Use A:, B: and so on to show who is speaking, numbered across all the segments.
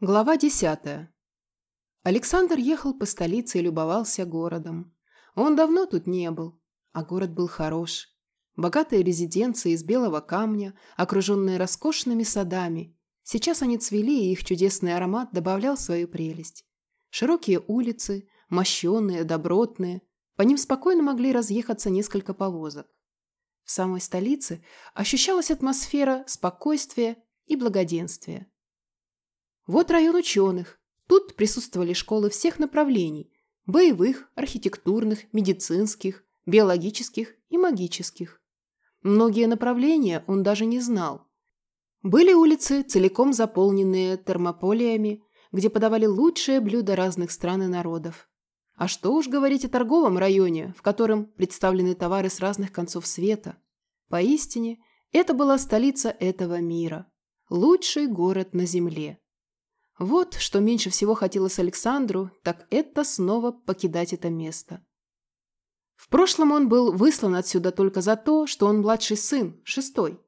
A: Глава десятая. Александр ехал по столице и любовался городом. Он давно тут не был, а город был хорош. Богатые резиденции из белого камня, окруженные роскошными садами. Сейчас они цвели, и их чудесный аромат добавлял свою прелесть. Широкие улицы, мощенные, добротные, по ним спокойно могли разъехаться несколько повозок. В самой столице ощущалась атмосфера спокойствия и благоденствия. Вот район ученых. Тут присутствовали школы всех направлений – боевых, архитектурных, медицинских, биологических и магических. Многие направления он даже не знал. Были улицы, целиком заполненные термополиями, где подавали лучшие блюда разных стран и народов. А что уж говорить о торговом районе, в котором представлены товары с разных концов света. Поистине, это была столица этого мира. Лучший город на земле. Вот что меньше всего хотелось Александру, так это снова покидать это место. В прошлом он был выслан отсюда только за то, что он младший сын, шестой.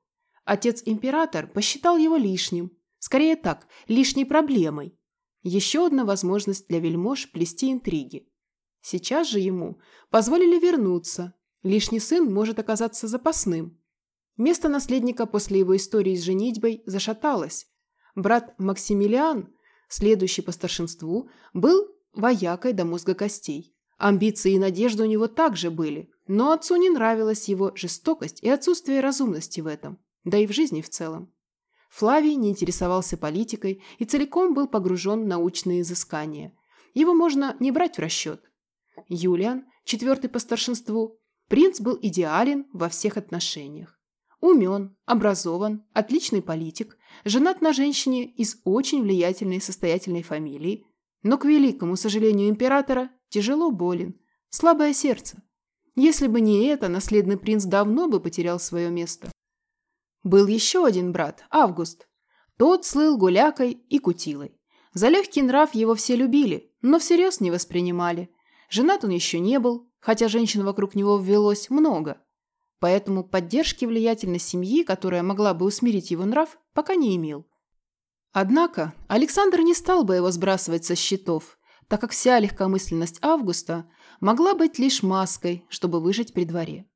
A: Отец-император посчитал его лишним, скорее так, лишней проблемой. Еще одна возможность для вельмож плести интриги. Сейчас же ему позволили вернуться. Лишний сын может оказаться запасным. Место наследника после его истории с женитьбой зашаталось. Брат Максимилиан следующий по старшинству, был воякой до мозга костей. Амбиции и надежды у него также были, но отцу не нравилась его жестокость и отсутствие разумности в этом, да и в жизни в целом. Флавий не интересовался политикой и целиком был погружен в научные изыскания. Его можно не брать в расчет. Юлиан, четвертый по старшинству, принц был идеален во всех отношениях. Умен, образован, отличный политик, женат на женщине из очень влиятельной состоятельной фамилии, но, к великому сожалению императора, тяжело болен, слабое сердце. Если бы не это, наследный принц давно бы потерял свое место. Был еще один брат, Август. Тот слыл гулякой и кутилой. За легкий нрав его все любили, но всерьез не воспринимали. Женат он еще не был, хотя женщин вокруг него ввелось много – поэтому поддержки влиятельной семьи, которая могла бы усмирить его нрав, пока не имел. Однако Александр не стал бы его сбрасывать со счетов, так как вся легкомысленность Августа могла быть лишь маской, чтобы выжить при дворе.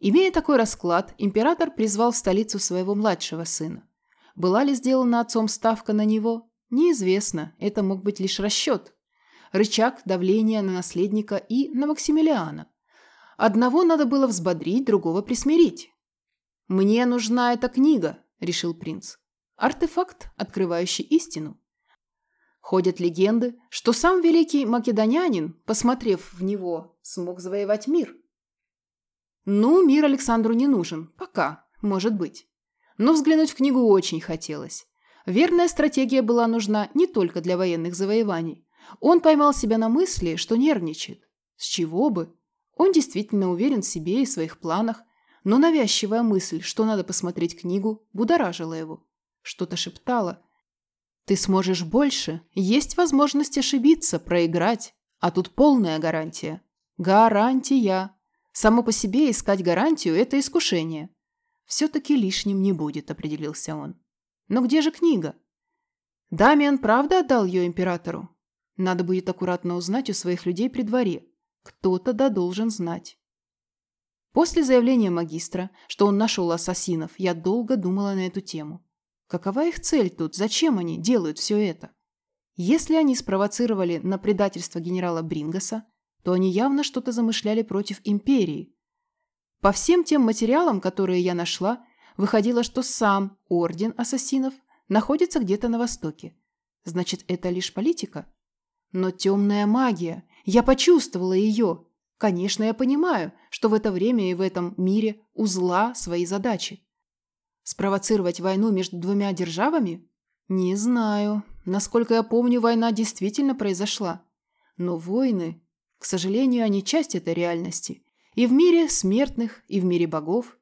A: Имея такой расклад, император призвал в столицу своего младшего сына. Была ли сделана отцом ставка на него? Неизвестно, это мог быть лишь расчет. Рычаг давления на наследника и на Максимилиана. Одного надо было взбодрить, другого присмирить. «Мне нужна эта книга», – решил принц. «Артефакт, открывающий истину». Ходят легенды, что сам великий македонянин, посмотрев в него, смог завоевать мир. Ну, мир Александру не нужен. Пока, может быть. Но взглянуть в книгу очень хотелось. Верная стратегия была нужна не только для военных завоеваний. Он поймал себя на мысли, что нервничает. С чего бы? Он действительно уверен в себе и своих планах, но навязчивая мысль, что надо посмотреть книгу, будоражила его. Что-то шептало. «Ты сможешь больше, есть возможность ошибиться, проиграть, а тут полная гарантия». «Гарантия!» Само по себе искать гарантию – это искушение. «Все-таки лишним не будет», – определился он. «Но где же книга?» Дамиан правда отдал ее императору? Надо будет аккуратно узнать у своих людей при дворе. Кто-то да должен знать. После заявления магистра, что он нашел ассасинов, я долго думала на эту тему. Какова их цель тут? Зачем они делают все это? Если они спровоцировали на предательство генерала Брингаса, то они явно что-то замышляли против империи. По всем тем материалам, которые я нашла, выходило, что сам орден ассасинов находится где-то на востоке. Значит, это лишь политика? Но темная магия я почувствовала ее. Конечно, я понимаю, что в это время и в этом мире у зла свои задачи. Спровоцировать войну между двумя державами? Не знаю. Насколько я помню, война действительно произошла. Но войны, к сожалению, они часть этой реальности. И в мире смертных, и в мире богов.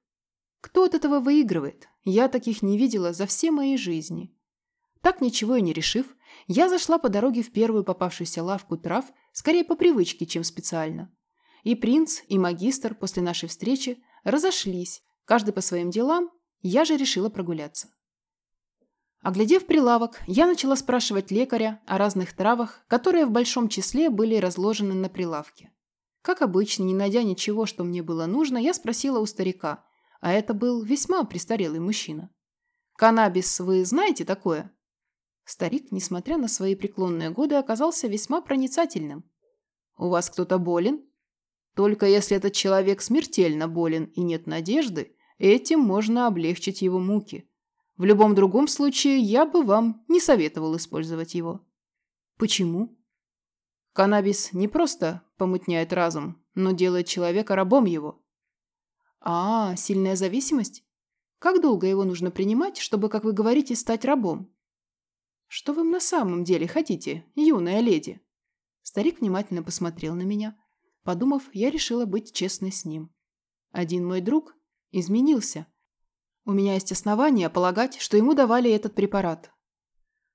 A: Кто от этого выигрывает? Я таких не видела за все мои жизни. Так ничего и не решив, я зашла по дороге в первую попавшуюся лавку трав Скорее по привычке, чем специально. И принц, и магистр после нашей встречи разошлись, каждый по своим делам, я же решила прогуляться. Оглядев прилавок, я начала спрашивать лекаря о разных травах, которые в большом числе были разложены на прилавке. Как обычно, не найдя ничего, что мне было нужно, я спросила у старика, а это был весьма престарелый мужчина. «Каннабис вы знаете такое?» Старик, несмотря на свои преклонные годы, оказался весьма проницательным. «У вас кто-то болен?» «Только если этот человек смертельно болен и нет надежды, этим можно облегчить его муки. В любом другом случае, я бы вам не советовал использовать его. Почему? Каннабис не просто помутняет разум, но делает человека рабом его. А, сильная зависимость? Как долго его нужно принимать, чтобы, как вы говорите, стать рабом? Что вы на самом деле хотите, юная леди? Старик внимательно посмотрел на меня. Подумав, я решила быть честной с ним. Один мой друг изменился, у меня есть основания полагать, что ему давали этот препарат.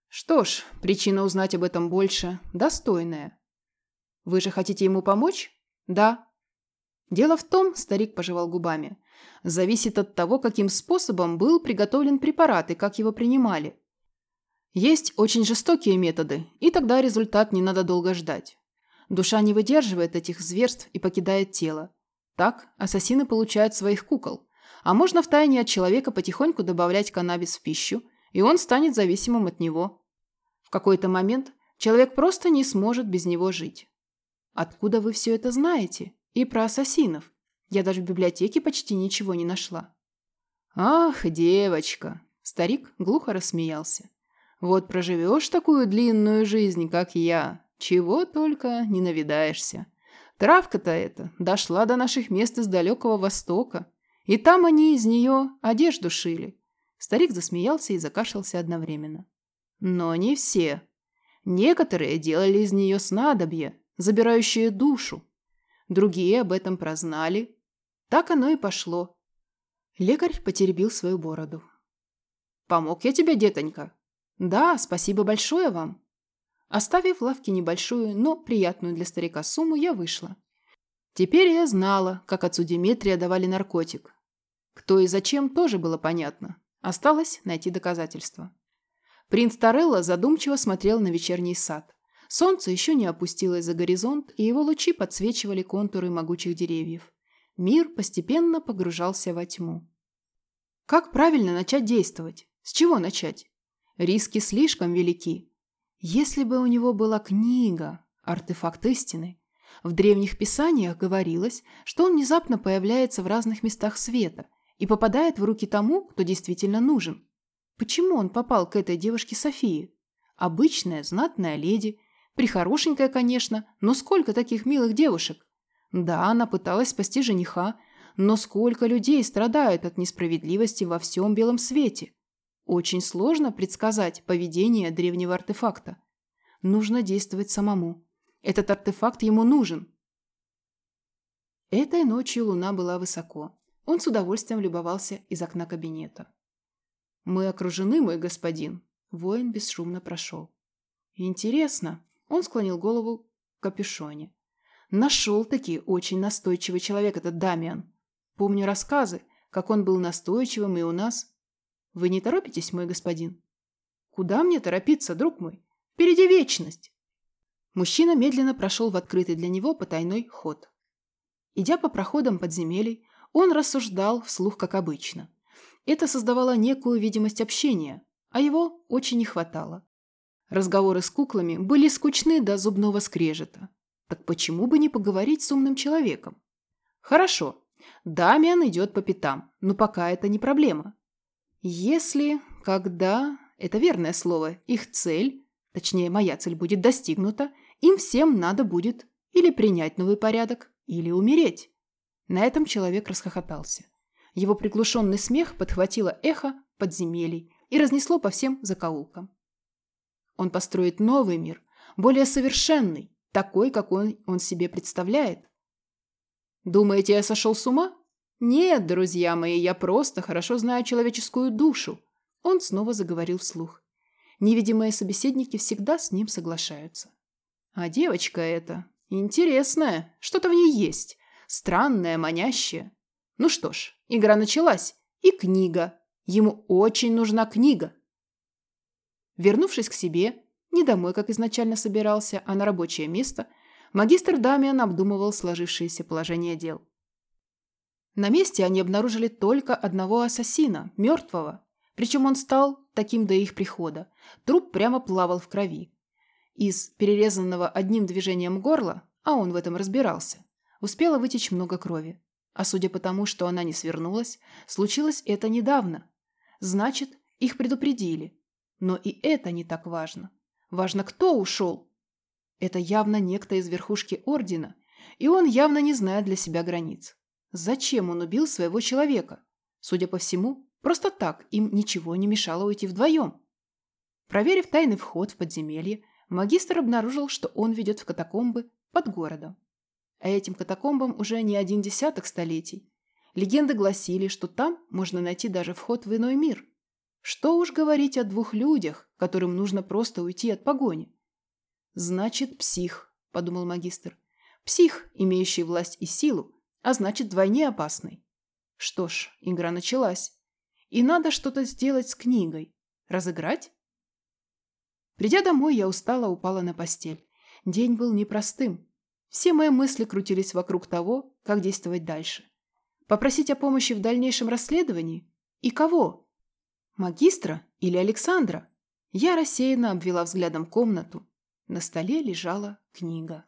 A: Что ж, причина узнать об этом больше достойная. Вы же хотите ему помочь? Да. Дело в том, старик пожевал губами, зависит от того, каким способом был приготовлен препарат и как его принимали. Есть очень жестокие методы, и тогда результат не надо долго ждать. Душа не выдерживает этих зверств и покидает тело. Так ассасины получают своих кукол. А можно втайне от человека потихоньку добавлять каннабис в пищу, и он станет зависимым от него. В какой-то момент человек просто не сможет без него жить. Откуда вы все это знаете? И про ассасинов? Я даже в библиотеке почти ничего не нашла. Ах, девочка! Старик глухо рассмеялся. Вот проживешь такую длинную жизнь, как я, чего только не навидаешься. Травка-то эта дошла до наших мест из далекого Востока. И там они из нее одежду шили. Старик засмеялся и закашлялся одновременно. Но не все. Некоторые делали из нее снадобье, забирающее душу. Другие об этом прознали. Так оно и пошло. Лекарь потеребил свою бороду. «Помог я тебе, детонька?» «Да, спасибо большое вам». Оставив в лавке небольшую, но приятную для старика сумму, я вышла. Теперь я знала, как отцу Димитрия давали наркотик, кто и зачем, тоже было понятно. Осталось найти доказательства. Принц Торелло задумчиво смотрел на вечерний сад. Солнце еще не опустилось за горизонт, и его лучи подсвечивали контуры могучих деревьев. Мир постепенно погружался во тьму. Как правильно начать действовать? С чего начать? Риски слишком велики. Если бы у него была книга, артефакт истины, в древних писаниях говорилось, что он внезапно появляется в разных местах света – и попадает в руки тому, кто действительно нужен. Почему он попал к этой девушке Софии? Обычная, знатная леди. Прихорошенькая, конечно, но сколько таких милых девушек? Да, она пыталась спасти жениха, но сколько людей страдают от несправедливости во всем белом свете? Очень сложно предсказать поведение древнего артефакта. Нужно действовать самому. Этот артефакт ему нужен. Этой ночью луна была высоко. Он с удовольствием любовался из окна кабинета. «Мы окружены, мой господин». Воин бесшумно прошел. «Интересно». Он склонил голову в капюшоне. «Нашел-таки очень настойчивый человек этот Дамиан. Помню рассказы, как он был настойчивым и у нас. Вы не торопитесь, мой господин?» «Куда мне торопиться, друг мой? Впереди вечность!» Мужчина медленно прошел в открытый для него потайной ход. Идя по проходам подземелий, он рассуждал вслух, как обычно. Это создавало некую видимость общения, а его очень не хватало. Разговоры с куклами были скучны до зубного скрежета. Так почему бы не поговорить с умным человеком? Хорошо, Дамиан идет по пятам, но пока это не проблема. Если, когда, это верное слово, их цель, точнее моя цель будет достигнута, им всем надо будет или принять новый порядок, или умереть. На этом человек расхохотался. Его приглушенный смех подхватило эхо подземелий и разнесло по всем закоулкам. Он построит новый мир, более совершенный, такой, какой он себе представляет. Думаете, я сошел с ума? Нет, друзья мои, я просто хорошо знаю человеческую душу. Он снова заговорил вслух. Невидимые собеседники всегда с ним соглашаются. А девочка эта интересная, что-то в ней есть. Странная, манящая. Ну что ж, игра началась. И книга. Ему очень нужна книга. Вернувшись к себе, не домой, как изначально собирался, а на рабочее место, магистр Дамиан обдумывал сложившееся положение дел. На месте они обнаружили только одного ассасина, мертвого, причем он стал таким до их прихода. Труп прямо плавал в крови. Из перерезанного одним движением горла, а он в этом разбирался, успело вытечь много крови. А судя по тому, что она не свернулась, случилось это недавно. Значит, их предупредили. Но и это не так важно. Важно, кто ушел. Это явно некто из верхушки ордена, и он явно не знает для себя границ. Зачем он убил своего человека? Судя по всему, просто так им ничего не мешало уйти вдвоем. Проверив тайный вход в подземелье, магистр обнаружил, что он ведет в катакомбы под городом. А этим катакомбам уже не один десяток столетий. Легенды гласили, что там можно найти даже вход в иной мир. Что уж говорить о двух людях, которым нужно просто уйти от погони. «Значит, псих», – подумал магистр. «Псих, имеющий власть и силу, а значит, вдвойне опасный. Что ж, игра началась. И надо что-то сделать с книгой. Разыграть? Придя домой, я устала упала на постель. День был непростым. Все мои мысли крутились вокруг того, как действовать дальше. Попросить о помощи в дальнейшем расследовании? И кого? Магистра или Александра? Я рассеянно обвела взглядом комнату. На столе лежала книга.